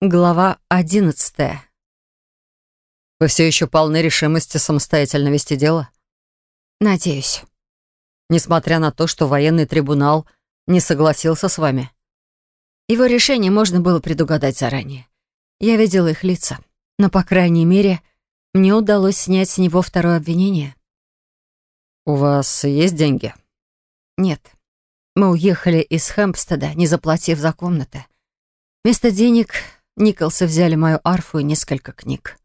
Глава одиннадцатая. Вы все еще полны решимости самостоятельно вести дело? Надеюсь. Несмотря на то, что военный трибунал не согласился с вами. Его решение можно было предугадать заранее. Я видела их лица, но, по крайней мере, мне удалось снять с него второе обвинение. «У вас есть деньги?» «Нет. Мы уехали из Хэмпстеда, не заплатив за комнаты. Вместо денег Николсы взяли мою арфу и несколько книг.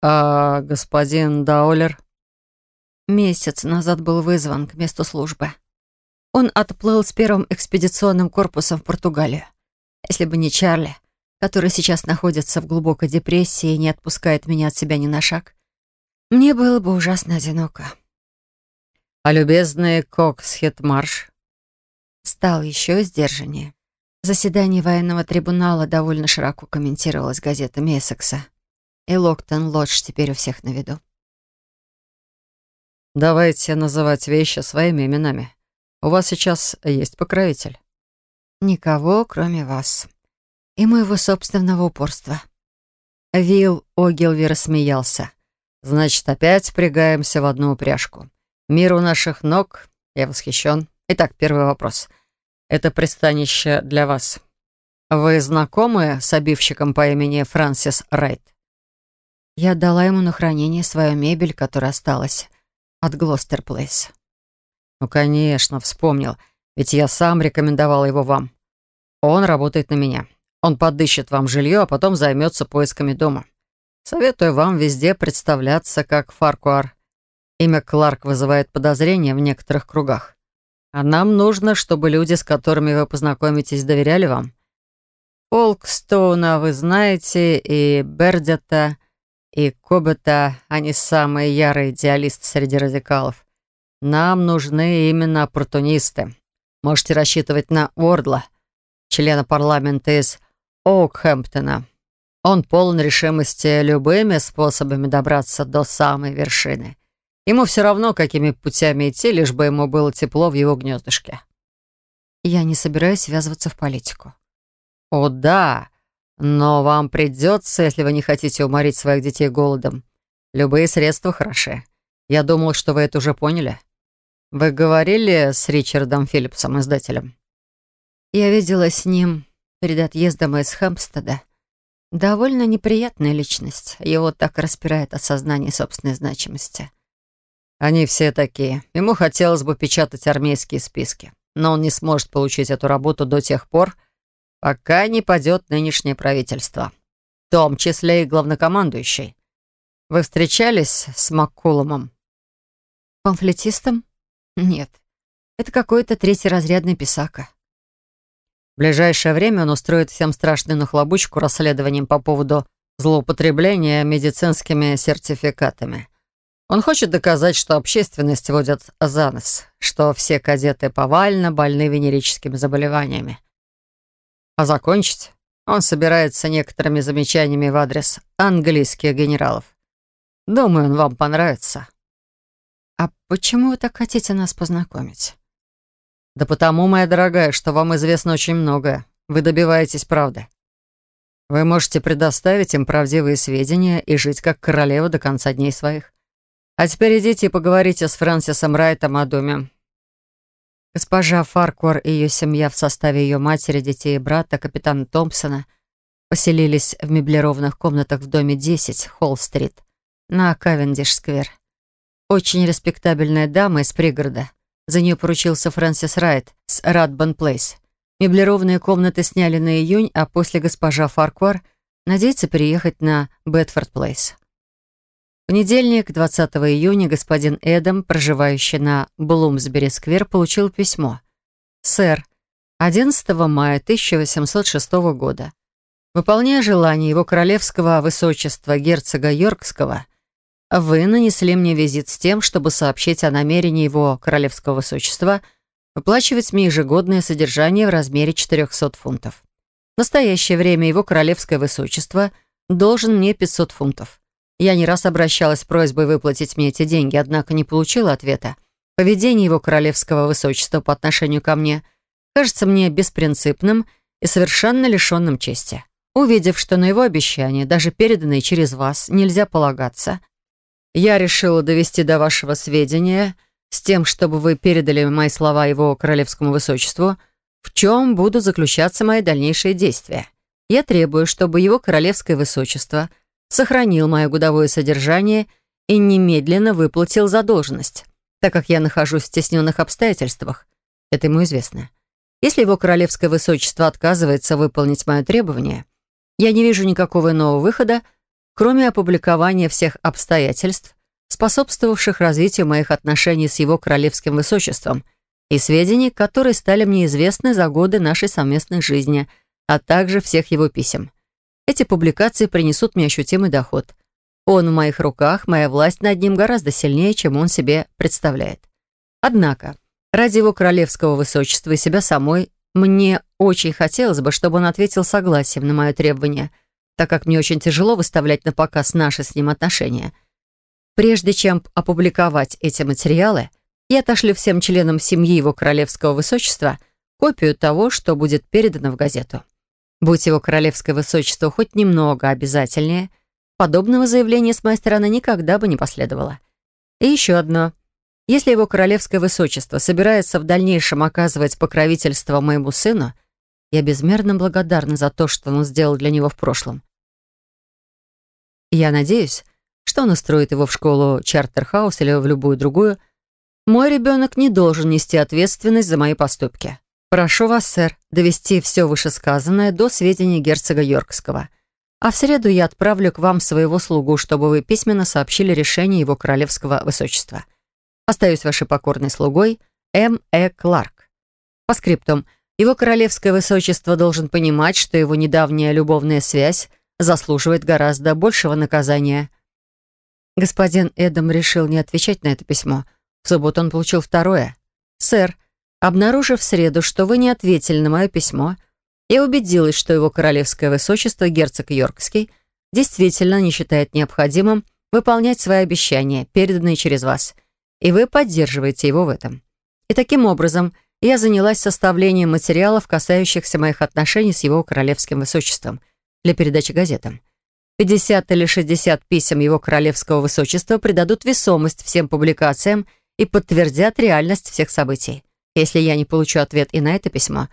«А господин Даулер?» Месяц назад был вызван к месту службы. Он отплыл с первым экспедиционным корпусом в Португалию. Если бы не Чарли, который сейчас находится в глубокой депрессии и не отпускает меня от себя ни на шаг, мне было бы ужасно одиноко. А любезный Коксхит-марш? Стал еще сдержаннее. Заседание военного трибунала довольно широко комментировалось газетами Эссекса. И Локтон-Лодж теперь у всех на виду. «Давайте называть вещи своими именами. У вас сейчас есть покровитель?» «Никого, кроме вас. И моего собственного упорства». Вилл Огилви рассмеялся. «Значит, опять впрягаемся в одну упряжку. Мир у наших ног. Я восхищен. Итак, первый вопрос. Это пристанище для вас. Вы знакомы с обивщиком по имени Франсис Райт? Я отдала ему на хранение свою мебель, которая осталась от Глостер Плейс. Ну, конечно, вспомнил. Ведь я сам рекомендовал его вам. Он работает на меня. Он подыщет вам жилье, а потом займется поисками дома. Советую вам везде представляться как Фаркуар. Имя Кларк вызывает подозрения в некоторых кругах. А нам нужно, чтобы люди, с которыми вы познакомитесь, доверяли вам. Полкстоуна вы знаете, и Бердята, и Кобета, они самые ярые идеалисты среди радикалов. Нам нужны именно оппортунисты. Можете рассчитывать на Уордла, члена парламента из Оукхэмптона. Он полон решимости любыми способами добраться до самой вершины. Ему все равно, какими путями идти, лишь бы ему было тепло в его гнездышке. Я не собираюсь связываться в политику. О, да, но вам придется, если вы не хотите уморить своих детей голодом. Любые средства хороши. Я думал, что вы это уже поняли. Вы говорили с Ричардом Филлипсом, издателем? Я видела с ним перед отъездом из Хэмпстеда. Довольно неприятная личность. Его так распирает осознание собственной значимости. Они все такие. Ему хотелось бы печатать армейские списки, но он не сможет получить эту работу до тех пор, пока не падет нынешнее правительство, в том числе и главнокомандующий. Вы встречались с Маккуломом? Памфлетистом? Нет. Это какой-то третьеразрядный писака. В ближайшее время он устроит всем страшную нахлобучку расследованием по поводу злоупотребления медицинскими сертификатами. Он хочет доказать, что общественность водит за нос, что все кадеты повально больны венерическими заболеваниями. А закончить он собирается некоторыми замечаниями в адрес английских генералов. Думаю, он вам понравится. А почему вы так хотите нас познакомить? Да потому, моя дорогая, что вам известно очень многое. Вы добиваетесь правды. Вы можете предоставить им правдивые сведения и жить как королева до конца дней своих. А теперь идите и поговорите с Фрэнсисом Райтом о доме. Госпожа Фарквар и ее семья в составе ее матери, детей и брата, капитана Томпсона, поселились в меблированных комнатах в доме 10, Холл-стрит, на Кавендиш-сквер. Очень респектабельная дама из пригорода. За нее поручился Фрэнсис Райт с Радбан Плейс. Меблированные комнаты сняли на июнь, а после госпожа Фарквар надеется переехать на Бедфорд Плейс понедельник, 20 июня, господин Эдам, проживающий на Блумсбери-сквер, получил письмо. «Сэр, 11 мая 1806 года, выполняя желание его королевского высочества герцога Йоркского, вы нанесли мне визит с тем, чтобы сообщить о намерении его королевского высочества выплачивать мне ежегодное содержание в размере 400 фунтов. В настоящее время его королевское высочество должен мне 500 фунтов. Я не раз обращалась с просьбой выплатить мне эти деньги, однако не получила ответа. Поведение его королевского высочества по отношению ко мне кажется мне беспринципным и совершенно лишенным чести. Увидев, что на его обещания, даже переданные через вас, нельзя полагаться, я решила довести до вашего сведения с тем, чтобы вы передали мои слова его королевскому высочеству, в чем будут заключаться мои дальнейшие действия. Я требую, чтобы его королевское высочество сохранил мое годовое содержание и немедленно выплатил задолженность, так как я нахожусь в стесненных обстоятельствах. Это ему известно. Если его королевское высочество отказывается выполнить мое требование, я не вижу никакого иного выхода, кроме опубликования всех обстоятельств, способствовавших развитию моих отношений с его королевским высочеством и сведений, которые стали мне известны за годы нашей совместной жизни, а также всех его писем. Эти публикации принесут мне ощутимый доход. Он в моих руках, моя власть над ним гораздо сильнее, чем он себе представляет. Однако, ради его королевского высочества и себя самой, мне очень хотелось бы, чтобы он ответил согласием на мое требование – так как мне очень тяжело выставлять на показ наши с ним отношения. Прежде чем опубликовать эти материалы, я отошлю всем членам семьи его королевского высочества копию того, что будет передано в газету. Будь его королевское высочество хоть немного обязательнее, подобного заявления с моей стороны никогда бы не последовало. И еще одно. Если его королевское высочество собирается в дальнейшем оказывать покровительство моему сыну, я безмерно благодарна за то, что он сделал для него в прошлом. Я надеюсь, что он устроит его в школу Чартерхаус или в любую другую. Мой ребенок не должен нести ответственность за мои поступки. Прошу вас, сэр, довести все вышесказанное до сведения герцога Йоркского. А в среду я отправлю к вам своего слугу, чтобы вы письменно сообщили решение его королевского высочества. Остаюсь вашей покорной слугой М. Э. Кларк. По скриптум. Его королевское высочество должен понимать, что его недавняя любовная связь заслуживает гораздо большего наказания. Господин Эдам решил не отвечать на это письмо. В субботу он получил второе. «Сэр, обнаружив в среду, что вы не ответили на мое письмо, я убедилась, что его королевское высочество, герцог Йоркский, действительно не считает необходимым выполнять свои обещания, переданные через вас, и вы поддерживаете его в этом. И таким образом я занялась составлением материалов, касающихся моих отношений с его королевским высочеством, для передачи газетам. 50 или 60 писем его королевского высочества придадут весомость всем публикациям и подтвердят реальность всех событий. Если я не получу ответ и на это письмо,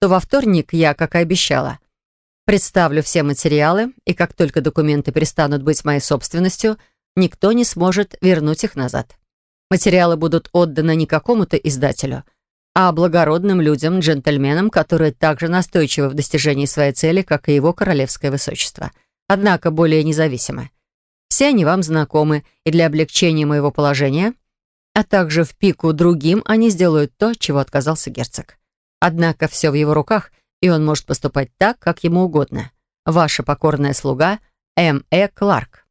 то во вторник я, как и обещала, представлю все материалы, и как только документы перестанут быть моей собственностью, никто не сможет вернуть их назад. Материалы будут отданы не какому-то издателю – а благородным людям, джентльменам, которые также настойчивы в достижении своей цели, как и его королевское высочество. Однако более независимы. Все они вам знакомы, и для облегчения моего положения, а также в пику другим, они сделают то, чего отказался герцог. Однако все в его руках, и он может поступать так, как ему угодно. Ваша покорная слуга М. Э. Кларк.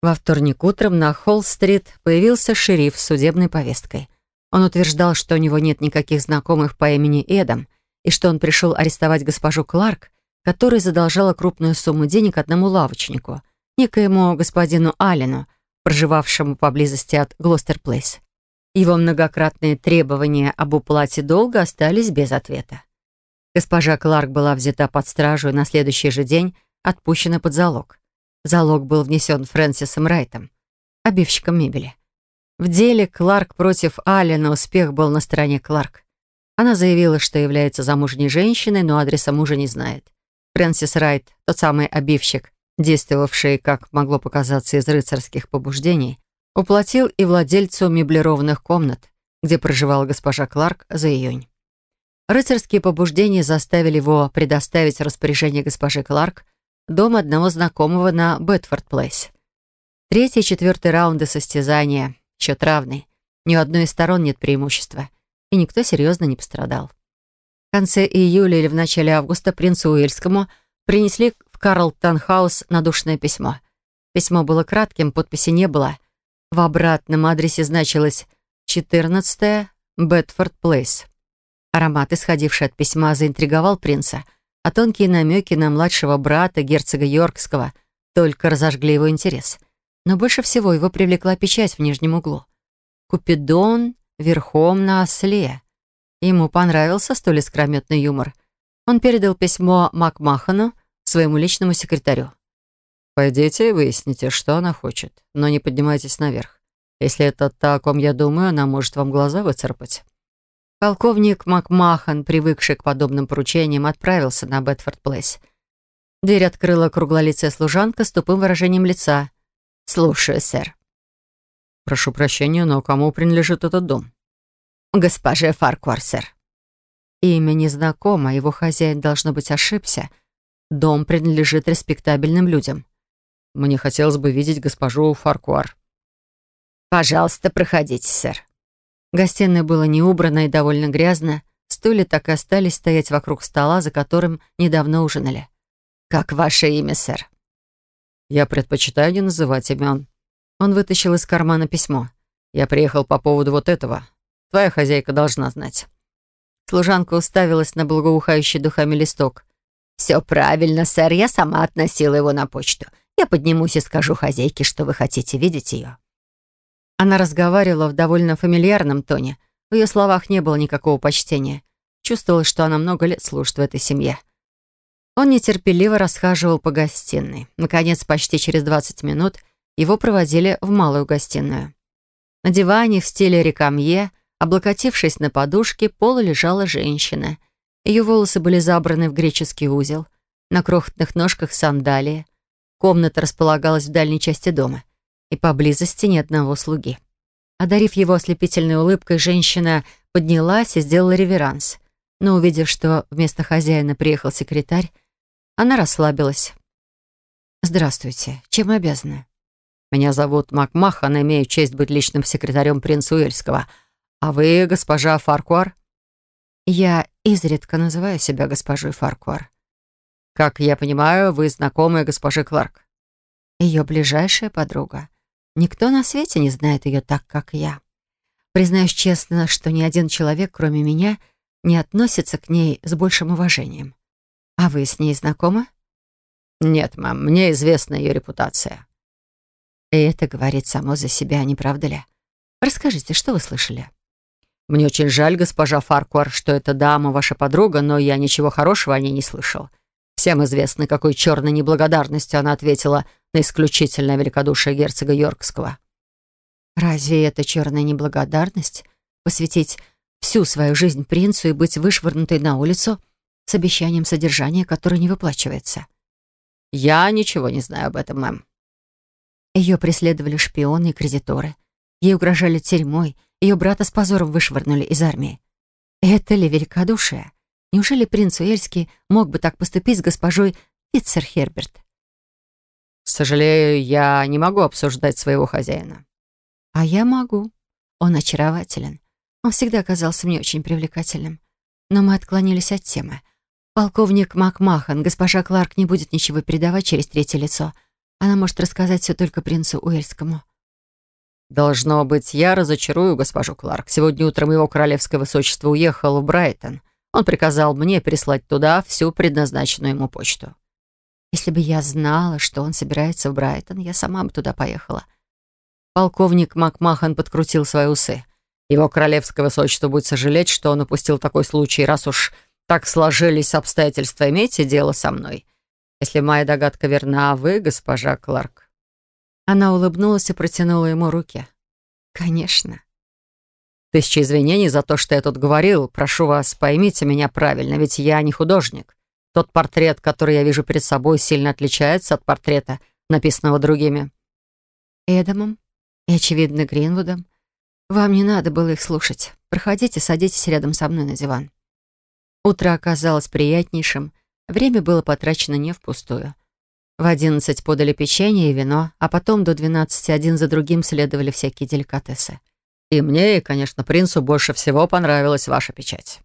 Во вторник утром на Холл-стрит появился шериф с судебной повесткой – он утверждал, что у него нет никаких знакомых по имени Эдам, и что он пришел арестовать госпожу Кларк, которая задолжала крупную сумму денег одному лавочнику, некоему господину Аллену, проживавшему поблизости от Глостер-Плейс. Его многократные требования об уплате долга остались без ответа. Госпожа Кларк была взята под стражу и на следующий же день отпущена под залог. Залог был внесен Фрэнсисом Райтом, обивщиком мебели. В деле Кларк против Алина успех был на стороне Кларк. Она заявила, что является замужней женщиной, но адреса мужа не знает. Фрэнсис Райт, тот самый обивщик, действовавший, как могло показаться, из рыцарских побуждений, уплатил и владельцу меблированных комнат, где проживала госпожа Кларк, за июнь. Рыцарские побуждения заставили его предоставить распоряжение госпожи Кларк дом одного знакомого на Бетфорд-Плейс. Третий и четвертый раунды состязания Счет равный. Ни у одной из сторон нет преимущества. И никто серьезно не пострадал. В конце июля или в начале августа принцу Уэльскому принесли в Карлтон-хаус надушенное письмо. Письмо было кратким, подписи не было. В обратном адресе значилось 14 Бедфорд Плейс. Аромат, исходивший от письма, заинтриговал принца, а тонкие намеки на младшего брата, герцога Йоркского, только разожгли его интерес — но больше всего его привлекла печать в нижнем углу. Купидон верхом на осле. Ему понравился столь искрометный юмор. Он передал письмо Макмахану, своему личному секретарю. «Пойдите и выясните, что она хочет, но не поднимайтесь наверх. Если это та, о ком я думаю, она может вам глаза выцарапать». Полковник Макмахан, привыкший к подобным поручениям, отправился на Бетфорд-Плейс. Дверь открыла круглолицая служанка с тупым выражением лица. «Слушаю, сэр». «Прошу прощения, но кому принадлежит этот дом?» «Госпоже Фаркуар, сэр». Имя незнакомо, его хозяин, должно быть, ошибся. Дом принадлежит респектабельным людям. Мне хотелось бы видеть госпожу Фаркуар. «Пожалуйста, проходите, сэр». Гостиная была не убрана и довольно грязно. Стулья так и остались стоять вокруг стола, за которым недавно ужинали. «Как ваше имя, сэр?» «Я предпочитаю не называть имен». Он вытащил из кармана письмо. «Я приехал по поводу вот этого. Твоя хозяйка должна знать». Служанка уставилась на благоухающий духами листок. «Все правильно, сэр. Я сама относила его на почту. Я поднимусь и скажу хозяйке, что вы хотите видеть ее». Она разговаривала в довольно фамильярном тоне. В ее словах не было никакого почтения. Чувствовалось, что она много лет служит в этой семье. Он нетерпеливо расхаживал по гостиной. Наконец, почти через 20 минут его проводили в малую гостиную. На диване в стиле рекамье, облокотившись на подушке, пола лежала женщина. Ее волосы были забраны в греческий узел. На крохотных ножках сандалии. Комната располагалась в дальней части дома и поблизости ни одного слуги. Одарив его ослепительной улыбкой, женщина поднялась и сделала реверанс. Но, увидев, что вместо хозяина приехал секретарь, она расслабилась. «Здравствуйте. Чем обязана?» «Меня зовут Макмахан, имею честь быть личным секретарем принца Уэльского. А вы госпожа Фаркуар?» «Я изредка называю себя госпожой Фаркуар». «Как я понимаю, вы знакомая госпожи Кларк?» «Ее ближайшая подруга. Никто на свете не знает ее так, как я. Признаюсь честно, что ни один человек, кроме меня, не относится к ней с большим уважением. А вы с ней знакомы? Нет, мам, мне известна ее репутация. И это говорит само за себя, не правда ли? Расскажите, что вы слышали? Мне очень жаль, госпожа Фаркуар, что эта дама ваша подруга, но я ничего хорошего о ней не слышал. Всем известно, какой черной неблагодарностью она ответила на исключительное великодушие герцога Йоркского. Разве это черная неблагодарность? Посвятить всю свою жизнь принцу и быть вышвырнутой на улицу с обещанием содержания, которое не выплачивается? Я ничего не знаю об этом, мэм. Ее преследовали шпионы и кредиторы. Ей угрожали тюрьмой, ее брата с позором вышвырнули из армии. Это ли великодушие? Неужели принц Уэльский мог бы так поступить с госпожой Фитцерхерберт? «Сожалею, я не могу обсуждать своего хозяина». «А я могу. Он очарователен. Он всегда казался мне очень привлекательным. Но мы отклонились от темы. Полковник Макмахан, госпожа Кларк не будет ничего передавать через третье лицо. Она может рассказать все только принцу Уэльскому». «Должно быть, я разочарую госпожу Кларк. Сегодня утром его королевское высочество уехал в Брайтон. Он приказал мне прислать туда всю предназначенную ему почту». Если бы я знала, что он собирается в Брайтон, я сама бы туда поехала. Полковник Макмахан подкрутил свои усы. Его королевское высочество будет сожалеть, что он упустил такой случай, раз уж так сложились обстоятельства. Имейте дело со мной. Если моя догадка верна, а вы, госпожа Кларк. Она улыбнулась и протянула ему руки. «Конечно». «Тысяча извинений за то, что я тут говорил. Прошу вас, поймите меня правильно, ведь я не художник. Тот портрет, который я вижу перед собой, сильно отличается от портрета, написанного другими. Эдамом и, очевидно, Гринвудом. Вам не надо было их слушать. Проходите, садитесь рядом со мной на диван. Утро оказалось приятнейшим. Время было потрачено не впустую. В одиннадцать подали печенье и вино, а потом до двенадцати один за другим следовали всякие деликатесы. И мне, и, конечно, принцу больше всего понравилась ваша печать.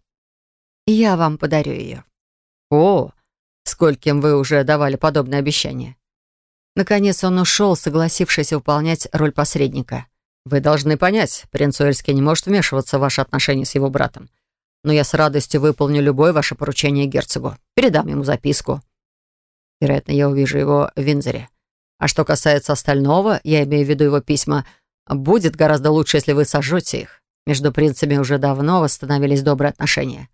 Я вам подарю ее. «О, скольким вы уже давали подобное обещание?» Наконец он ушел, согласившись выполнять роль посредника. «Вы должны понять, принц Уэльский не может вмешиваться в ваши отношения с его братом. Но я с радостью выполню любое ваше поручение герцогу. Передам ему записку. Вероятно, я увижу его в Винзоре. А что касается остального, я имею в виду его письма, будет гораздо лучше, если вы сожжете их. Между принцами уже давно восстановились добрые отношения».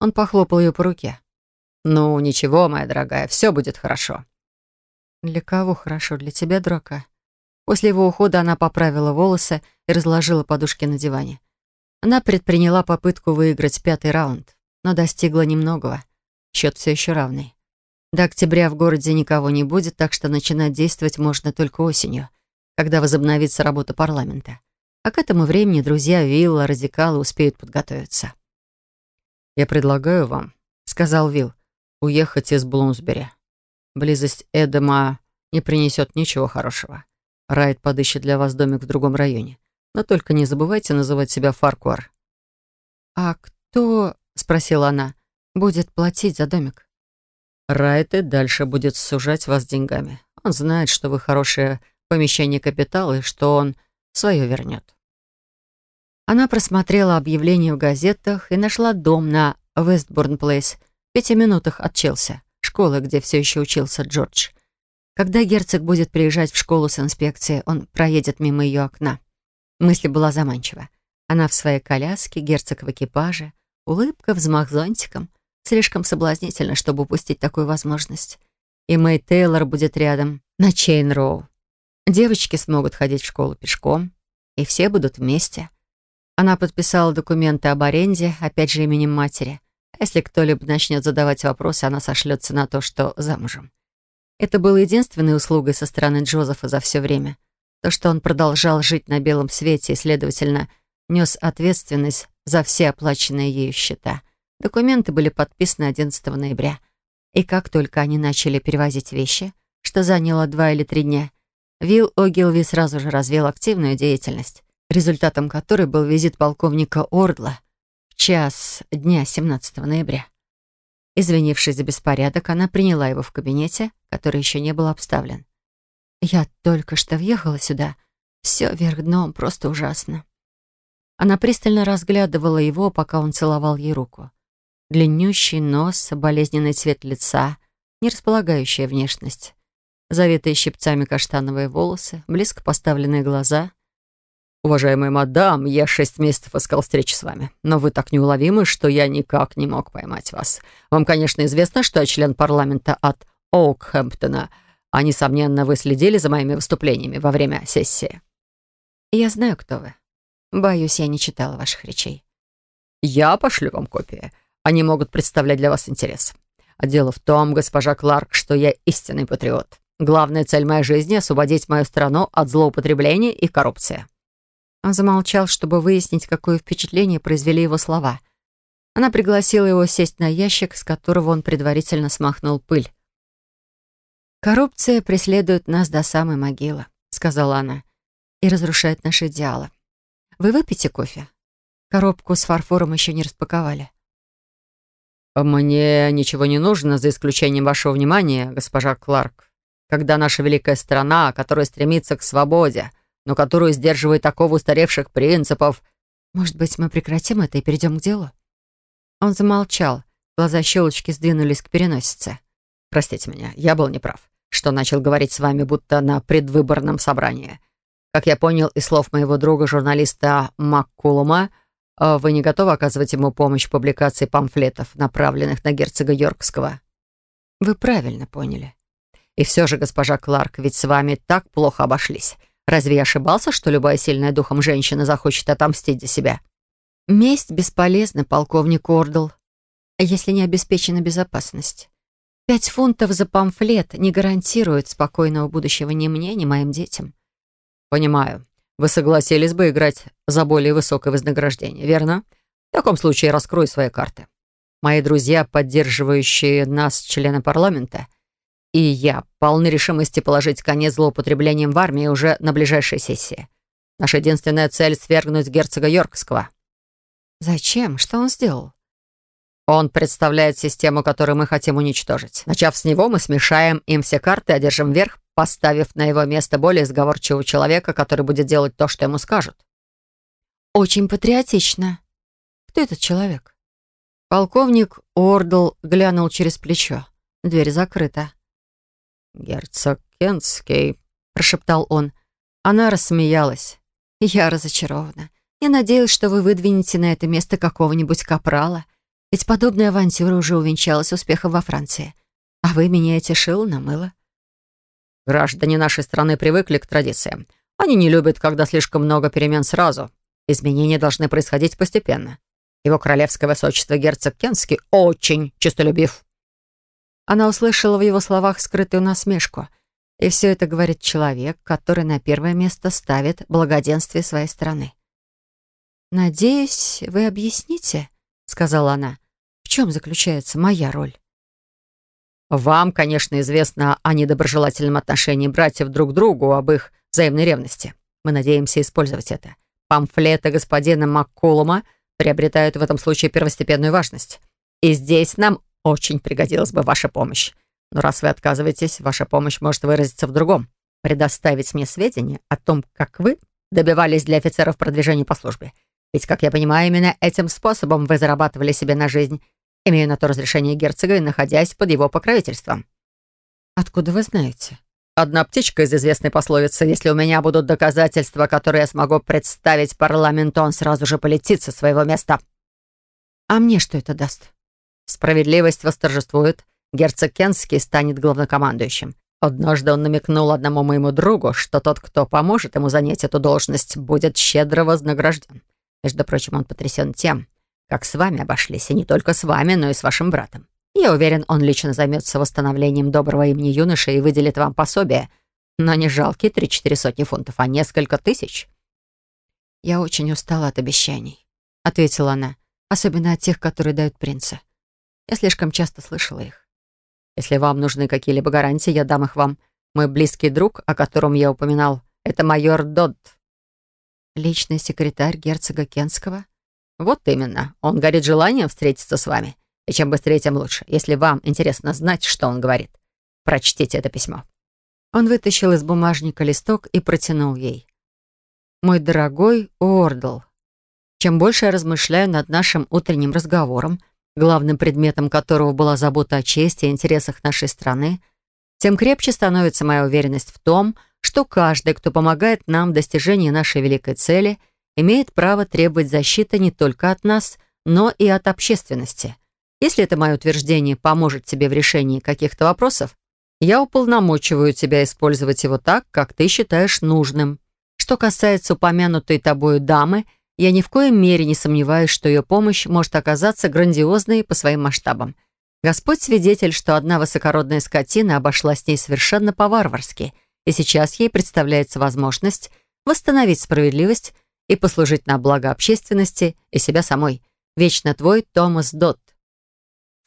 Он похлопал ее по руке. «Ну, ничего, моя дорогая, все будет хорошо». «Для кого хорошо? Для тебя, дурака?» После его ухода она поправила волосы и разложила подушки на диване. Она предприняла попытку выиграть пятый раунд, но достигла немногого. Счет все еще равный. До октября в городе никого не будет, так что начинать действовать можно только осенью, когда возобновится работа парламента. А к этому времени друзья Вилла, радикалы успеют подготовиться. «Я предлагаю вам», — сказал Вилл, — «уехать из Блумсбери. Близость Эдема не принесет ничего хорошего. Райт подыщет для вас домик в другом районе. Но только не забывайте называть себя Фаркуар». «А кто, — спросила она, — будет платить за домик?» Райт и дальше будет ссужать вас деньгами. Он знает, что вы хорошее помещение капитала и что он свое вернет. Она просмотрела объявление в газетах и нашла дом на Вестборн-Плейс в пяти минутах от Челси, школы, где все еще учился Джордж. Когда герцог будет приезжать в школу с инспекцией, он проедет мимо ее окна. Мысль была заманчива. Она в своей коляске, герцог в экипаже, улыбка, взмах зонтиком. Слишком соблазнительно, чтобы упустить такую возможность. И Мэй Тейлор будет рядом, на Чейн-Роу. Девочки смогут ходить в школу пешком, и все будут вместе. Она подписала документы об аренде, опять же именем матери. А если кто-либо начнет задавать вопросы, она сошлется на то, что замужем. Это было единственной услугой со стороны Джозефа за все время. То, что он продолжал жить на белом свете и, следовательно, нес ответственность за все оплаченные ею счета. Документы были подписаны 11 ноября. И как только они начали перевозить вещи, что заняло два или три дня, Вилл Огилви сразу же развил активную деятельность результатом которой был визит полковника Ордла в час дня 17 ноября. Извинившись за беспорядок, она приняла его в кабинете, который еще не был обставлен. «Я только что въехала сюда. Все вверх дном, просто ужасно». Она пристально разглядывала его, пока он целовал ей руку. Длиннющий нос, болезненный цвет лица, нерасполагающая внешность, завитые щипцами каштановые волосы, близко поставленные глаза — «Уважаемая мадам, я шесть месяцев искал встречи с вами, но вы так неуловимы, что я никак не мог поймать вас. Вам, конечно, известно, что я член парламента от Оукхэмптона, а, несомненно, вы следили за моими выступлениями во время сессии». «Я знаю, кто вы. Боюсь, я не читала ваших речей». «Я пошлю вам копии. Они могут представлять для вас интерес. А дело в том, госпожа Кларк, что я истинный патриот. Главная цель моей жизни — освободить мою страну от злоупотребления и коррупции». Он замолчал, чтобы выяснить, какое впечатление произвели его слова. Она пригласила его сесть на ящик, с которого он предварительно смахнул пыль. «Коррупция преследует нас до самой могилы», — сказала она, «и разрушает наши идеалы. Вы выпьете кофе? Коробку с фарфором еще не распаковали». «Мне ничего не нужно, за исключением вашего внимания, госпожа Кларк. Когда наша великая страна, которая стремится к свободе, — но которую сдерживает такого устаревших принципов. Может быть, мы прекратим это и перейдем к делу?» Он замолчал. Глаза щелочки сдвинулись к переносице. «Простите меня, я был неправ, что начал говорить с вами будто на предвыборном собрании. Как я понял из слов моего друга, журналиста Маккулума, вы не готовы оказывать ему помощь в публикации памфлетов, направленных на герцога Йоркского?» «Вы правильно поняли». «И все же, госпожа Кларк, ведь с вами так плохо обошлись. Разве я ошибался, что любая сильная духом женщина захочет отомстить за себя? Месть бесполезна, полковник Ордл, если не обеспечена безопасность. Пять фунтов за памфлет не гарантирует спокойного будущего ни мне, ни моим детям. Понимаю. Вы согласились бы играть за более высокое вознаграждение, верно? В таком случае я раскрою свои карты. Мои друзья, поддерживающие нас, члены парламента — и я полны решимости положить конец злоупотреблениям в армии уже на ближайшей сессии. Наша единственная цель — свергнуть герцога Йоркского». «Зачем? Что он сделал?» «Он представляет систему, которую мы хотим уничтожить. Начав с него, мы смешаем им все карты, одержим верх, поставив на его место более сговорчивого человека, который будет делать то, что ему скажут». «Очень патриотично. Кто этот человек?» Полковник Ордл глянул через плечо. Дверь закрыта. «Герцог Кентский», — прошептал он. Она рассмеялась. «Я разочарована. Я надеялась, что вы выдвинете на это место какого-нибудь капрала. Ведь подобная авантюра уже увенчалась успехом во Франции. А вы меняете шило на мыло. Граждане нашей страны привыкли к традициям. Они не любят, когда слишком много перемен сразу. Изменения должны происходить постепенно. Его королевское высочество герцог Кенский очень честолюбив». Она услышала в его словах скрытую насмешку. И все это говорит человек, который на первое место ставит благоденствие своей страны. «Надеюсь, вы объясните», — сказала она, — «в чем заключается моя роль?» «Вам, конечно, известно о недоброжелательном отношении братьев друг к другу, об их взаимной ревности. Мы надеемся использовать это. Памфлеты господина Маккулума приобретают в этом случае первостепенную важность. И здесь нам очень пригодилась бы ваша помощь. Но раз вы отказываетесь, ваша помощь может выразиться в другом. Предоставить мне сведения о том, как вы добивались для офицеров продвижения по службе. Ведь, как я понимаю, именно этим способом вы зарабатывали себе на жизнь, имея на то разрешение герцога и находясь под его покровительством. Откуда вы знаете? Одна птичка из известной пословицы. Если у меня будут доказательства, которые я смогу представить парламенту, он сразу же полетит со своего места. А мне что это даст? Справедливость восторжествует. Герцог Кенский станет главнокомандующим. Однажды он намекнул одному моему другу, что тот, кто поможет ему занять эту должность, будет щедро вознагражден. Между прочим, он потрясен тем, как с вами обошлись, и не только с вами, но и с вашим братом. Я уверен, он лично займется восстановлением доброго имени юноши и выделит вам пособие, но не жалкие три-четыре сотни фунтов, а несколько тысяч». «Я очень устала от обещаний», — ответила она, «особенно от тех, которые дают принца. Я слишком часто слышала их. Если вам нужны какие-либо гарантии, я дам их вам. Мой близкий друг, о котором я упоминал, это майор Додд». «Личный секретарь герцога Кенского?» «Вот именно. Он горит желанием встретиться с вами. И чем быстрее, тем лучше. Если вам интересно знать, что он говорит, прочтите это письмо». Он вытащил из бумажника листок и протянул ей. «Мой дорогой Уордл, чем больше я размышляю над нашим утренним разговором, главным предметом которого была забота о чести и интересах нашей страны, тем крепче становится моя уверенность в том, что каждый, кто помогает нам в достижении нашей великой цели, имеет право требовать защиты не только от нас, но и от общественности. Если это мое утверждение поможет тебе в решении каких-то вопросов, я уполномочиваю тебя использовать его так, как ты считаешь нужным. Что касается упомянутой тобою дамы, я ни в коем мере не сомневаюсь, что ее помощь может оказаться грандиозной по своим масштабам. Господь свидетель, что одна высокородная скотина обошла с ней совершенно по-варварски, и сейчас ей представляется возможность восстановить справедливость и послужить на благо общественности и себя самой. Вечно твой Томас Дотт.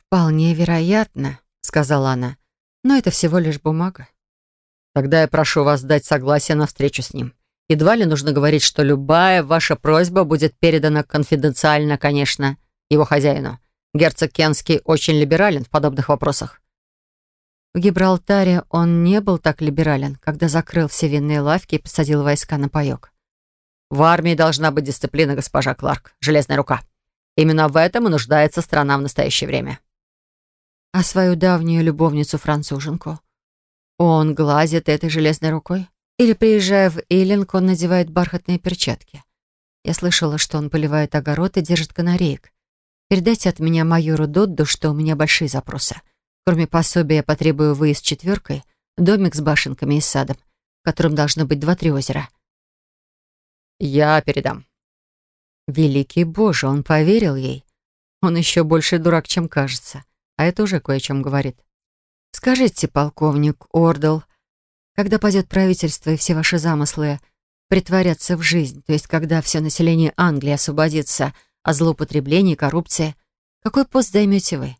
«Вполне вероятно», — сказала она. «Но это всего лишь бумага». «Тогда я прошу вас дать согласие на встречу с ним. Едва ли нужно говорить, что любая ваша просьба будет передана конфиденциально, конечно, его хозяину. Герцог Кенский очень либерален в подобных вопросах». В Гибралтаре он не был так либерален, когда закрыл все винные лавки и посадил войска на паёк. «В армии должна быть дисциплина, госпожа Кларк, железная рука. Именно в этом и нуждается страна в настоящее время а свою давнюю любовницу-француженку. Он глазит этой железной рукой? Или, приезжая в Иллинг, он надевает бархатные перчатки? Я слышала, что он поливает огород и держит канареек. Передайте от меня майору Додду, что у меня большие запросы. Кроме пособия, я потребую выезд четверкой, домик с башенками и садом, в котором должно быть два-три озера. Я передам. Великий Боже, он поверил ей. Он еще больше дурак, чем кажется а это уже кое о чем говорит. Скажите, полковник Ордл, когда пойдет правительство и все ваши замыслы притворятся в жизнь, то есть когда все население Англии освободится от злоупотреблений и коррупции, какой пост займете вы?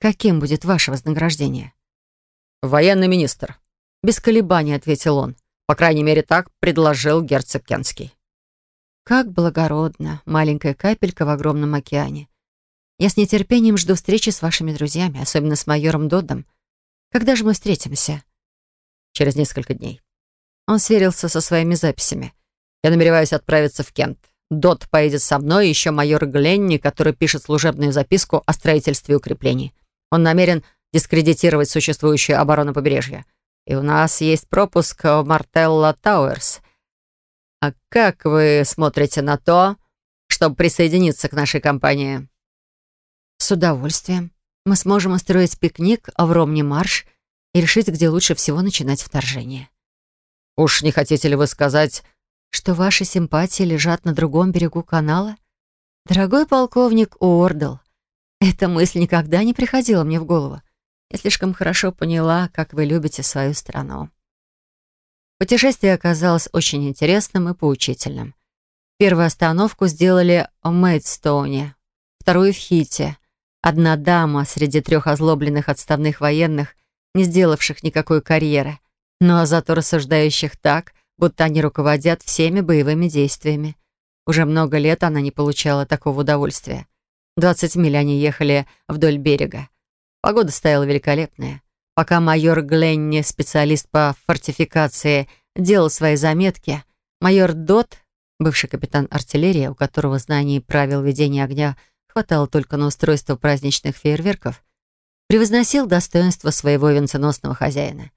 Каким будет ваше вознаграждение? Военный министр. Без колебаний ответил он. По крайней мере, так предложил герцог Кенский. Как благородно, маленькая капелька в огромном океане. Я с нетерпением жду встречи с вашими друзьями, особенно с майором Доддом. Когда же мы встретимся?» «Через несколько дней». Он сверился со своими записями. «Я намереваюсь отправиться в Кент. Додд поедет со мной, и еще майор Гленни, который пишет служебную записку о строительстве укреплений. Он намерен дискредитировать существующую оборону побережья. И у нас есть пропуск в Мартелла Тауэрс. А как вы смотрите на то, чтобы присоединиться к нашей компании?» С удовольствием. Мы сможем устроить пикник в Ромне-Марш и решить, где лучше всего начинать вторжение. Уж не хотите ли вы сказать, что ваши симпатии лежат на другом берегу канала? Дорогой полковник Уордл, эта мысль никогда не приходила мне в голову. Я слишком хорошо поняла, как вы любите свою страну. Путешествие оказалось очень интересным и поучительным. Первую остановку сделали в Мейдстоуне, вторую в Хите. Одна дама среди трех озлобленных отставных военных, не сделавших никакой карьеры, но зато рассуждающих так, будто они руководят всеми боевыми действиями. Уже много лет она не получала такого удовольствия. 20 миль они ехали вдоль берега. Погода стояла великолепная. Пока майор Гленни, специалист по фортификации, делал свои заметки, майор Дот, бывший капитан артиллерии, у которого знаний правил ведения огня хватало только на устройство праздничных фейерверков, превозносил достоинство своего венценосного хозяина.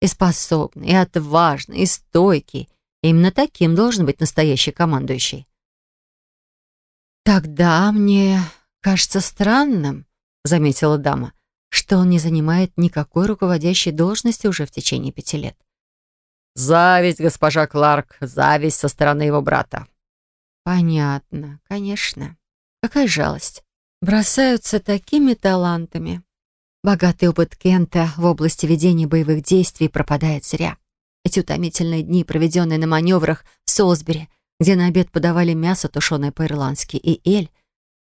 И способный, и отважный, и стойкий. Именно таким должен быть настоящий командующий. «Тогда мне кажется странным», — заметила дама, «что он не занимает никакой руководящей должности уже в течение пяти лет». «Зависть, госпожа Кларк, зависть со стороны его брата». «Понятно, конечно. Какая жалость. Бросаются такими талантами. Богатый опыт Кента в области ведения боевых действий пропадает зря. Эти утомительные дни, проведенные на маневрах в Солсбери, где на обед подавали мясо, тушеное по-ирландски, и эль,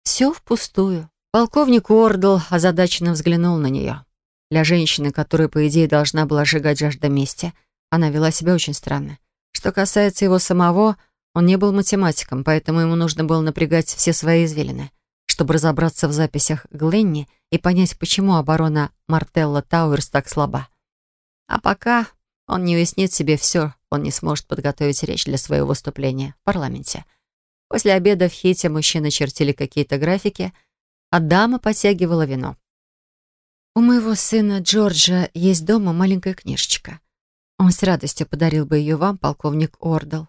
все впустую. Полковник Уордл озадаченно взглянул на нее. Для женщины, которая, по идее, должна была сжигать жажда мести, она вела себя очень странно. Что касается его самого, он не был математиком, поэтому ему нужно было напрягать все свои извилины — чтобы разобраться в записях Гленни и понять, почему оборона Мартелла Тауэрс так слаба. А пока он не уяснит себе все, он не сможет подготовить речь для своего выступления в парламенте. После обеда в Хите мужчины чертили какие-то графики, а дама подтягивала вино. «У моего сына Джорджа есть дома маленькая книжечка. Он с радостью подарил бы ее вам, полковник Ордл.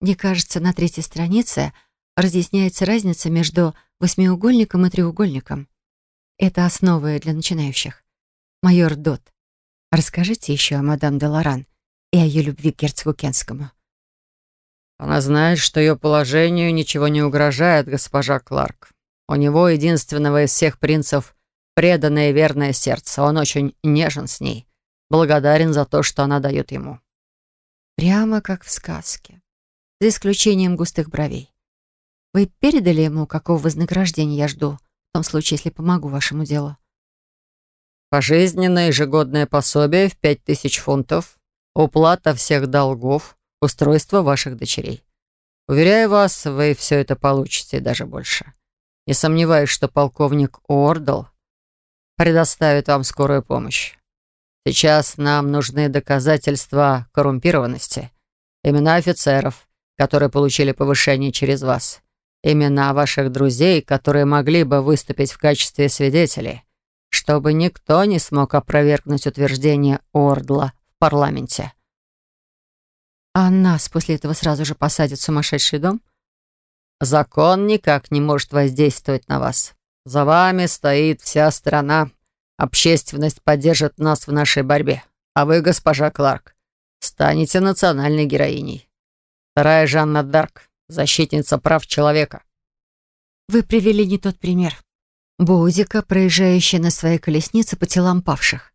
Мне кажется, на третьей странице разъясняется разница между восьмиугольником и треугольником. Это основы для начинающих. Майор Дот, расскажите еще о мадам де Лоран и о ее любви к герцогу Кенскому. Она знает, что ее положению ничего не угрожает, госпожа Кларк. У него, единственного из всех принцев, преданное и верное сердце. Он очень нежен с ней, благодарен за то, что она дает ему. Прямо как в сказке, за исключением густых бровей. Вы передали ему, какого вознаграждения я жду, в том случае, если помогу вашему делу?» «Пожизненное ежегодное пособие в пять тысяч фунтов, уплата всех долгов, устройство ваших дочерей. Уверяю вас, вы все это получите, даже больше. Не сомневаюсь, что полковник Уордл предоставит вам скорую помощь. Сейчас нам нужны доказательства коррумпированности, имена офицеров, которые получили повышение через вас, имена ваших друзей, которые могли бы выступить в качестве свидетелей, чтобы никто не смог опровергнуть утверждение Ордла в парламенте. А нас после этого сразу же посадят в сумасшедший дом? Закон никак не может воздействовать на вас. За вами стоит вся страна. Общественность поддержит нас в нашей борьбе. А вы, госпожа Кларк, станете национальной героиней. Вторая Жанна д'Арк защитница прав человека». «Вы привели не тот пример. Боудика, проезжающая на своей колеснице по телам павших.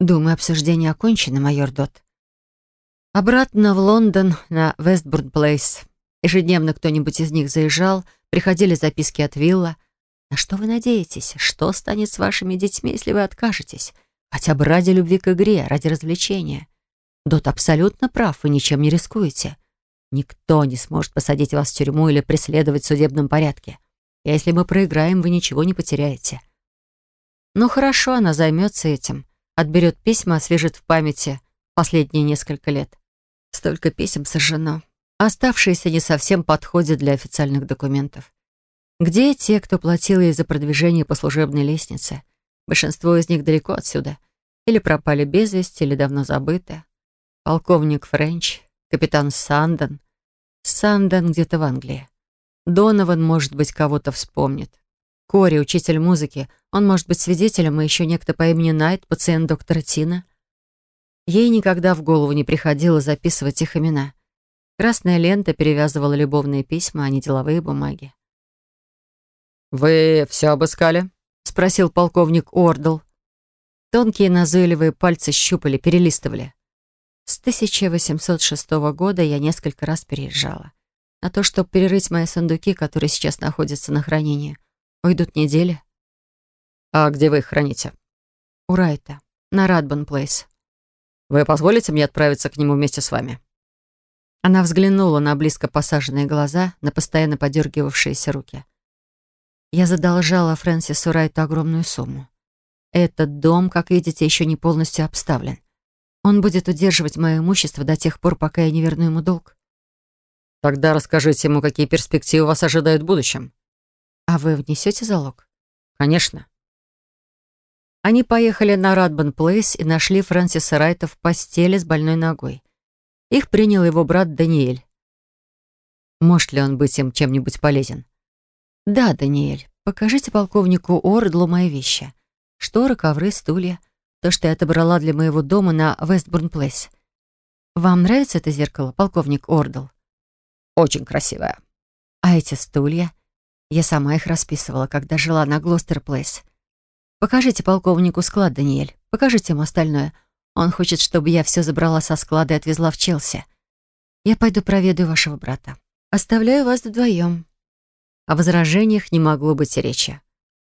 Думаю, обсуждение окончено, майор Дот. Обратно в Лондон на Вестбурн-Плейс. Ежедневно кто-нибудь из них заезжал, приходили записки от Вилла. На что вы надеетесь? Что станет с вашими детьми, если вы откажетесь? Хотя бы ради любви к игре, ради развлечения. Дот абсолютно прав, вы ничем не рискуете. Никто не сможет посадить вас в тюрьму или преследовать в судебном порядке. И если мы проиграем, вы ничего не потеряете. Ну хорошо, она займется этим. Отберет письма, освежит в памяти последние несколько лет. Столько писем сожжено. Оставшиеся не совсем подходят для официальных документов. Где те, кто платил ей за продвижение по служебной лестнице? Большинство из них далеко отсюда. Или пропали без вести, или давно забыты. Полковник Френч, капитан Сандон. Сандон где-то в Англии. Донован, может быть, кого-то вспомнит. Кори, учитель музыки. Он может быть свидетелем, и еще некто по имени Найт, пациент доктора Тина. Ей никогда в голову не приходило записывать их имена. Красная лента перевязывала любовные письма, а не деловые бумаги. «Вы все обыскали?» — спросил полковник Ордл. Тонкие назойливые пальцы щупали, перелистывали. С 1806 года я несколько раз переезжала. На то, чтобы перерыть мои сундуки, которые сейчас находятся на хранении, уйдут недели. «А где вы их храните?» «У Райта, на Радбан Плейс». «Вы позволите мне отправиться к нему вместе с вами?» Она взглянула на близко посаженные глаза, на постоянно подергивавшиеся руки. Я задолжала Фрэнсису Райту огромную сумму. Этот дом, как видите, еще не полностью обставлен. Он будет удерживать мое имущество до тех пор, пока я не верну ему долг. Тогда расскажите ему, какие перспективы вас ожидают в будущем. А вы внесете залог? Конечно. Они поехали на Радбан Плейс и нашли Фрэнсиса Райта в постели с больной ногой. Их принял его брат Даниэль. Может ли он быть им чем-нибудь полезен? Да, Даниэль, покажите полковнику Ордлу мои вещи. Шторы, ковры, стулья. То, что я отобрала для моего дома на Вестбурн-Плейс. Вам нравится это зеркало, полковник Ордл? Очень красивое. А эти стулья? Я сама их расписывала, когда жила на Глостер-Плейс. Покажите полковнику склад, Даниэль. Покажите ему остальное. Он хочет, чтобы я все забрала со склада и отвезла в Челси. Я пойду проведаю вашего брата. Оставляю вас вдвоем. О возражениях не могло быть речи.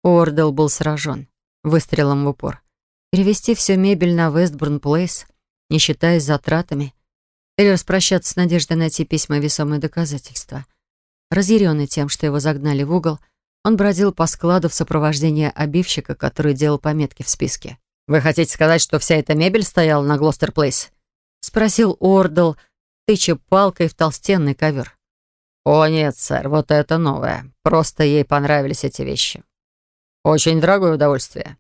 Ордл был сражен выстрелом в упор. Перевести всю мебель на Вестбурн-Плейс, не считаясь затратами, или распрощаться с надеждой найти письма весомые доказательства. Разъяренный тем, что его загнали в угол, он бродил по складу в сопровождении обивщика, который делал пометки в списке. «Вы хотите сказать, что вся эта мебель стояла на Глостер-Плейс?» — спросил Ордл, тыча палкой в толстенный ковер. «О нет, сэр, вот это новое. Просто ей понравились эти вещи. Очень дорогое удовольствие.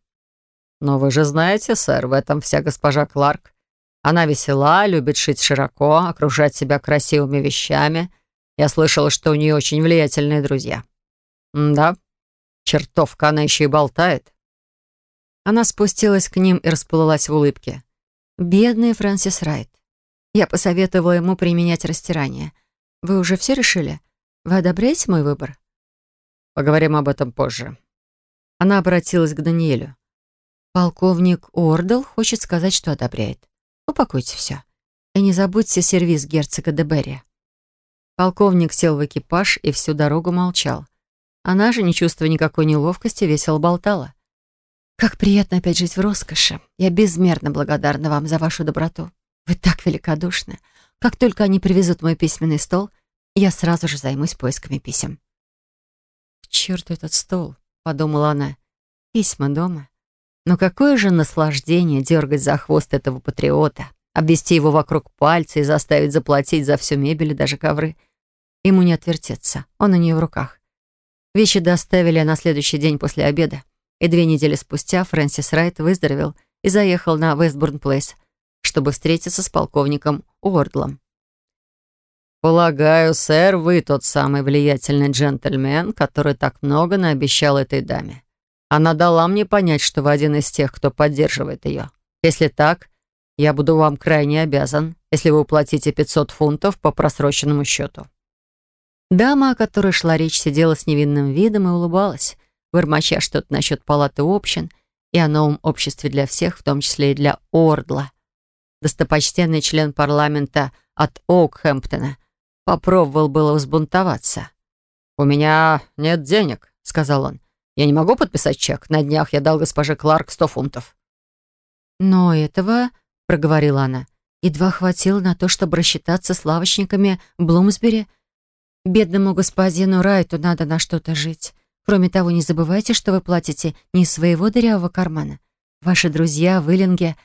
Но вы же знаете, сэр, в этом вся госпожа Кларк. Она весела, любит шить широко, окружать себя красивыми вещами. Я слышала, что у нее очень влиятельные друзья. М да, чертовка, она еще и болтает. Она спустилась к ним и расплылась в улыбке. Бедный Фрэнсис Райт. Я посоветовала ему применять растирание. Вы уже все решили? Вы одобряете мой выбор? Поговорим об этом позже. Она обратилась к Даниэлю. «Полковник Ордл хочет сказать, что одобряет. Упакуйте все. И не забудьте сервиз герцога де Берри». Полковник сел в экипаж и всю дорогу молчал. Она же, не чувствуя никакой неловкости, весело болтала. «Как приятно опять жить в роскоши. Я безмерно благодарна вам за вашу доброту. Вы так великодушны. Как только они привезут мой письменный стол, я сразу же займусь поисками писем». «К черту этот стол!» — подумала она. «Письма дома. Но какое же наслаждение дергать за хвост этого патриота, обвести его вокруг пальца и заставить заплатить за всю мебель и даже ковры. Ему не отвертеться, он у нее в руках. Вещи доставили на следующий день после обеда, и две недели спустя Фрэнсис Райт выздоровел и заехал на Вестбурн-Плейс, чтобы встретиться с полковником Уордлом. «Полагаю, сэр, вы тот самый влиятельный джентльмен, который так много наобещал этой даме. Она дала мне понять, что вы один из тех, кто поддерживает ее. Если так, я буду вам крайне обязан, если вы уплатите 500 фунтов по просроченному счету». Дама, о которой шла речь, сидела с невинным видом и улыбалась, вырмоча что-то насчет палаты общин и о новом обществе для всех, в том числе и для Ордла. Достопочтенный член парламента от Оукхэмптона — Попробовал было взбунтоваться. «У меня нет денег», — сказал он. «Я не могу подписать чек. На днях я дал госпоже Кларк сто фунтов». «Но этого», — проговорила она, — «едва хватило на то, чтобы рассчитаться с лавочниками в Блумсбери. Бедному господину Райту надо на что-то жить. Кроме того, не забывайте, что вы платите не из своего дырявого кармана. Ваши друзья в Иллинге...»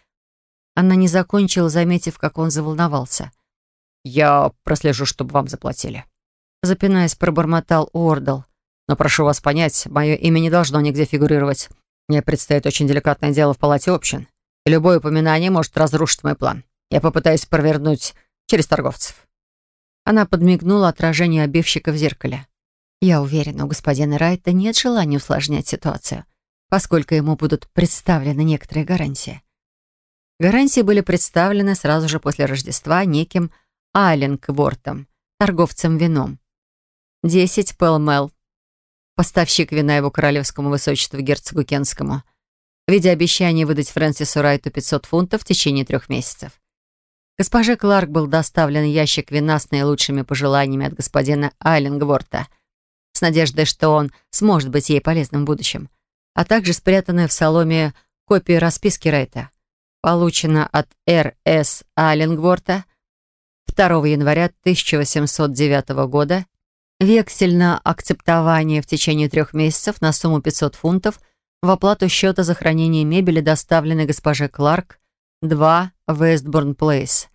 Она не закончила, заметив, как он заволновался — «Я прослежу, чтобы вам заплатили». Запинаясь, пробормотал Уордл. «Но прошу вас понять, мое имя не должно нигде фигурировать. Мне предстоит очень деликатное дело в палате общин, и любое упоминание может разрушить мой план. Я попытаюсь провернуть через торговцев». Она подмигнула отражению обивщика в зеркале. Я уверена, у господина Райта нет желания усложнять ситуацию, поскольку ему будут представлены некоторые гарантии. Гарантии были представлены сразу же после Рождества неким Аллингвортом, торговцем вином. 10 Пэлмэл, поставщик вина его королевскому высочеству герцогу Кенскому, в виде обещания выдать Фрэнсису Райту 500 фунтов в течение трех месяцев. Госпоже Кларк был доставлен ящик вина с наилучшими пожеланиями от господина Айлингворта, с надеждой, что он сможет быть ей полезным в будущем, а также спрятанная в соломе копия расписки Райта, получена от Р.С. Айлингворта 2 января 1809 года вексель на акцептование в течение трех месяцев на сумму 500 фунтов в оплату счета за хранение мебели, доставленной госпоже Кларк, 2 Вестборн Плейс.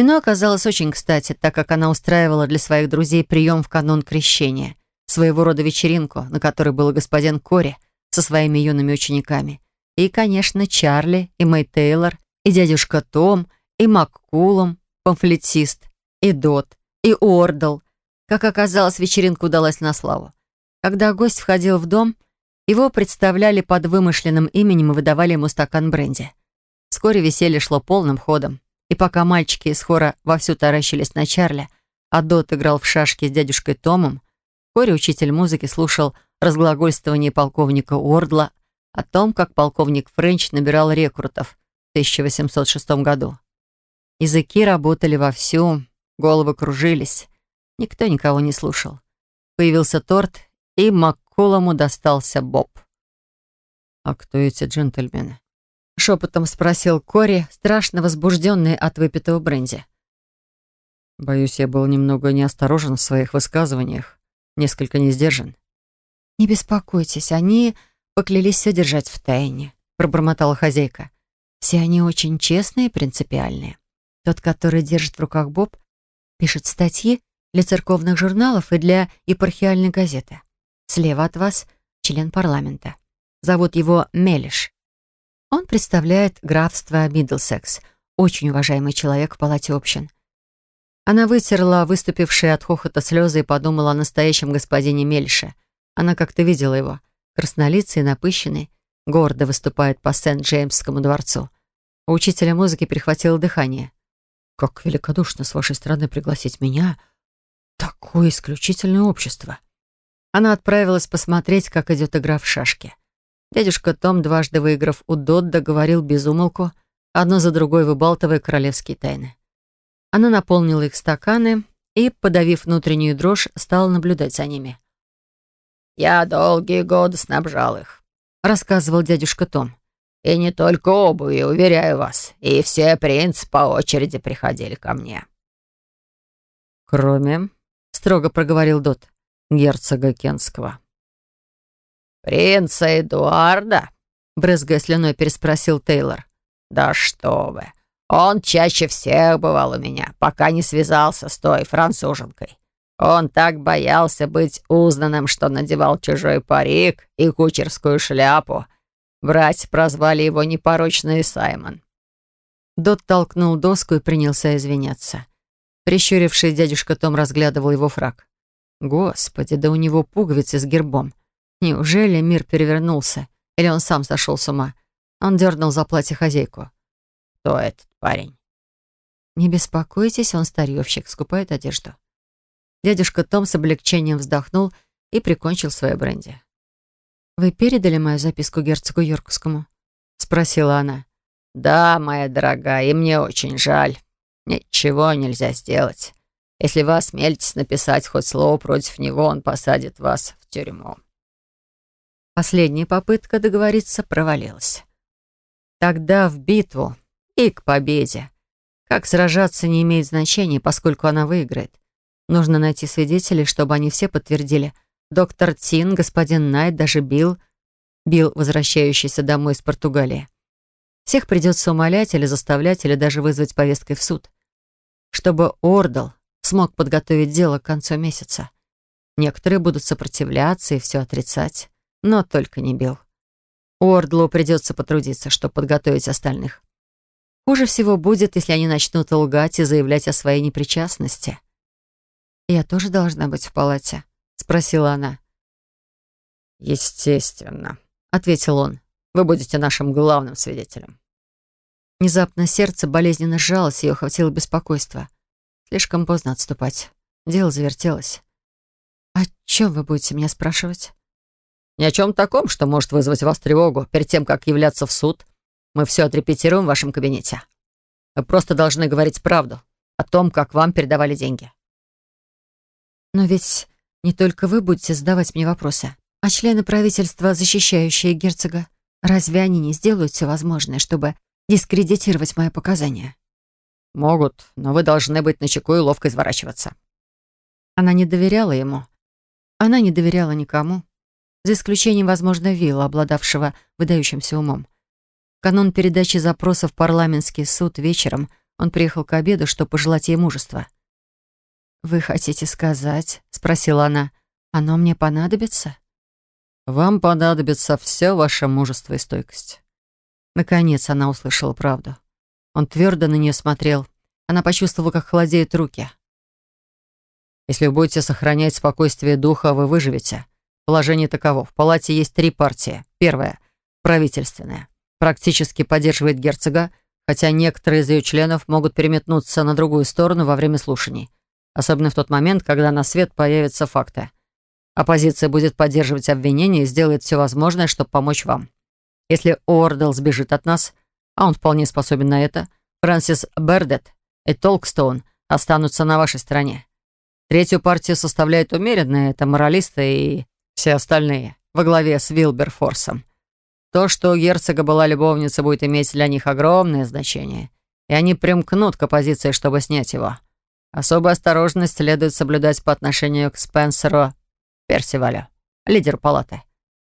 Вино оказалось очень кстати, так как она устраивала для своих друзей прием в канун крещения, своего рода вечеринку, на которой был господин Кори со своими юными учениками, и, конечно, Чарли, и Мэй Тейлор, и дядюшка Том, и Маккулом, памфлетист, и Дот, и Ордл — как оказалось, вечеринка удалась на славу. Когда гость входил в дом, его представляли под вымышленным именем и выдавали ему стакан бренди. Вскоре веселье шло полным ходом. И пока мальчики из хора вовсю таращились на Чарли, а Дот играл в шашки с дядюшкой Томом, вскоре учитель музыки слушал разглагольствование полковника Уордла о том, как полковник Френч набирал рекрутов в 1806 году. Языки работали вовсю, головы кружились. Никто никого не слушал. Появился торт, и Макколому достался Боб. «А кто эти джентльмены?» Шепотом спросил Кори, страшно возбужденный от выпитого бренди. Боюсь, я был немного неосторожен в своих высказываниях, несколько не сдержан. «Не беспокойтесь, они поклялись все держать в тайне», — пробормотала хозяйка. «Все они очень честные и принципиальные. Тот, который держит в руках Боб, пишет статьи для церковных журналов и для епархиальной газеты. Слева от вас член парламента. Зовут его Мелиш. Он представляет графство Миддлсекс, очень уважаемый человек в палате общин. Она вытерла выступившие от хохота слезы и подумала о настоящем господине Мельше. Она как-то видела его, краснолицый напыщенный, гордо выступает по Сент-Джеймсскому дворцу. У учителя музыки перехватило дыхание. «Как великодушно с вашей стороны пригласить меня Такое исключительное общество. Она отправилась посмотреть, как идет игра в шашки. Дядюшка Том, дважды выиграв у Додда, говорил без умолку, одно за другой выбалтывая королевские тайны. Она наполнила их стаканы и, подавив внутреннюю дрожь, стала наблюдать за ними. «Я долгие годы снабжал их», — рассказывал дядюшка Том. «И не только обувью, уверяю вас. И все принцы по очереди приходили ко мне». «Кроме строго проговорил Дот. «Герцога Кенского». «Принца Эдуарда?» брызгая слюной, переспросил Тейлор. «Да что вы! Он чаще всех бывал у меня, пока не связался с той француженкой. Он так боялся быть узнанным, что надевал чужой парик и кучерскую шляпу. Братья прозвали его непорочный Саймон». Дот толкнул доску и принялся извиняться. Прищуривший дядюшка Том разглядывал его фраг. Господи, да у него пуговицы с гербом. Неужели мир перевернулся? Или он сам сошел с ума? Он дернул за платье хозяйку. «Кто этот парень?» «Не беспокойтесь, он старьевщик, скупает одежду». Дядюшка Том с облегчением вздохнул и прикончил свое бренди. «Вы передали мою записку герцогу Йоркскому?» — спросила она. «Да, моя дорогая, и мне очень жаль. Ничего нельзя сделать. Если вы осмелитесь написать хоть слово против него, он посадит вас в тюрьму». Последняя попытка договориться провалилась. Тогда в битву и к победе. Как сражаться не имеет значения, поскольку она выиграет. Нужно найти свидетелей, чтобы они все подтвердили. Доктор Тин, господин Найт, даже Билл. Билл, возвращающийся домой из Португалии. Всех придется умолять или заставлять, или даже вызвать повесткой в суд. Чтобы Ордал смог подготовить дело к концу месяца. Некоторые будут сопротивляться и все отрицать, но только не Билл. Ордлу придется потрудиться, чтобы подготовить остальных. Хуже всего будет, если они начнут лгать и заявлять о своей непричастности. «Я тоже должна быть в палате?» — спросила она. «Естественно», — ответил он. «Вы будете нашим главным свидетелем». Внезапно сердце болезненно сжалось, и охватило беспокойство. Слишком поздно отступать. Дело завертелось. «О чем вы будете меня спрашивать?» «Ни о чем таком, что может вызвать вас тревогу. Перед тем, как являться в суд, мы все отрепетируем в вашем кабинете. Вы просто должны говорить правду о том, как вам передавали деньги». «Но ведь не только вы будете задавать мне вопросы, а члены правительства, защищающие герцога. Разве они не сделают все возможное, чтобы дискредитировать мои показания?» «Могут, но вы должны быть начеку и ловко изворачиваться». Она не доверяла ему. Она не доверяла никому. За исключением, возможно, Вилла, обладавшего выдающимся умом. В канун передачи запроса в парламентский суд вечером он приехал к обеду, чтобы пожелать ей мужества. «Вы хотите сказать?» — спросила она. «Оно мне понадобится?» «Вам понадобится все ваше мужество и стойкость». Наконец она услышала правду. Он твердо на нее смотрел. Она почувствовала, как холодеют руки. «Если вы будете сохранять спокойствие духа, вы выживете. Положение таково. В палате есть три партии. Первая — правительственная. Практически поддерживает герцога, хотя некоторые из ее членов могут переметнуться на другую сторону во время слушаний. Особенно в тот момент, когда на свет появятся факты. Оппозиция будет поддерживать обвинения и сделает все возможное, чтобы помочь вам. Если Уордл сбежит от нас, а он вполне способен на это, Фрэнсис Бердет и Толкстоун останутся на вашей стороне. Третью партию составляют умеренные, это моралисты и все остальные, во главе с Вилберфорсом. То, что у герцога была любовница, будет иметь для них огромное значение, и они примкнут к оппозиции, чтобы снять его. Особую осторожность следует соблюдать по отношению к Спенсеру Персивалю, лидеру палаты,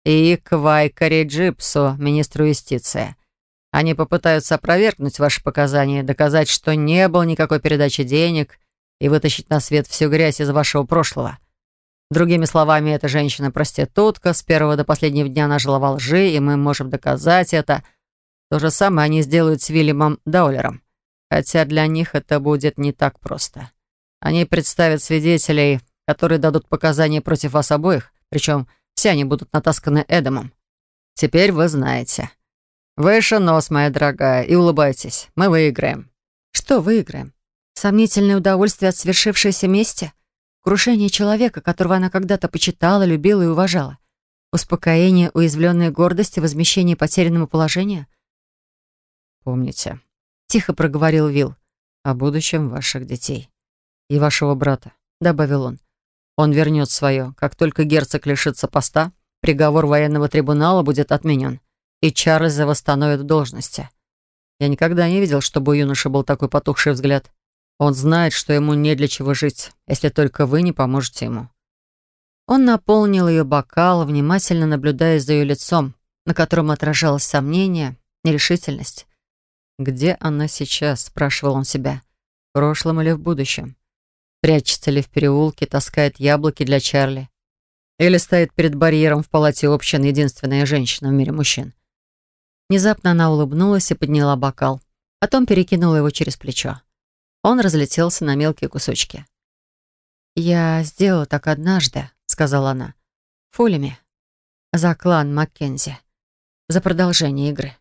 и к Вайкаре Джипсу, министру юстиции. Они попытаются опровергнуть ваши показания, доказать, что не было никакой передачи денег и вытащить на свет всю грязь из вашего прошлого. Другими словами, эта женщина-проститутка, с первого до последнего дня она жила во лжи, и мы можем доказать это. То же самое они сделают с Вильямом Даулером. Хотя для них это будет не так просто. Они представят свидетелей, которые дадут показания против вас обоих, причем все они будут натасканы Эдамом. Теперь вы знаете. Выше нос, моя дорогая, и улыбайтесь. Мы выиграем. Что выиграем? Сомнительное удовольствие от свершившейся мести? Крушение человека, которого она когда-то почитала, любила и уважала? Успокоение уязвленной гордости, возмещение потерянного положения? Помните, тихо проговорил Вил. «О будущем ваших детей. И вашего брата», — добавил он. «Он вернет свое. Как только герцог лишится поста, приговор военного трибунала будет отменен, и Чарльза восстановят в должности. Я никогда не видел, чтобы у юноши был такой потухший взгляд. Он знает, что ему не для чего жить, если только вы не поможете ему». Он наполнил ее бокал, внимательно наблюдая за ее лицом, на котором отражалось сомнение, нерешительность. «Где она сейчас?» — спрашивал он себя. «В прошлом или в будущем? Прячется ли в переулке, таскает яблоки для Чарли? Или стоит перед барьером в палате общин единственная женщина в мире мужчин?» Внезапно она улыбнулась и подняла бокал. Потом перекинула его через плечо. Он разлетелся на мелкие кусочки. «Я сделала так однажды», — сказала она. «Фулями. За клан Маккензи. За продолжение игры».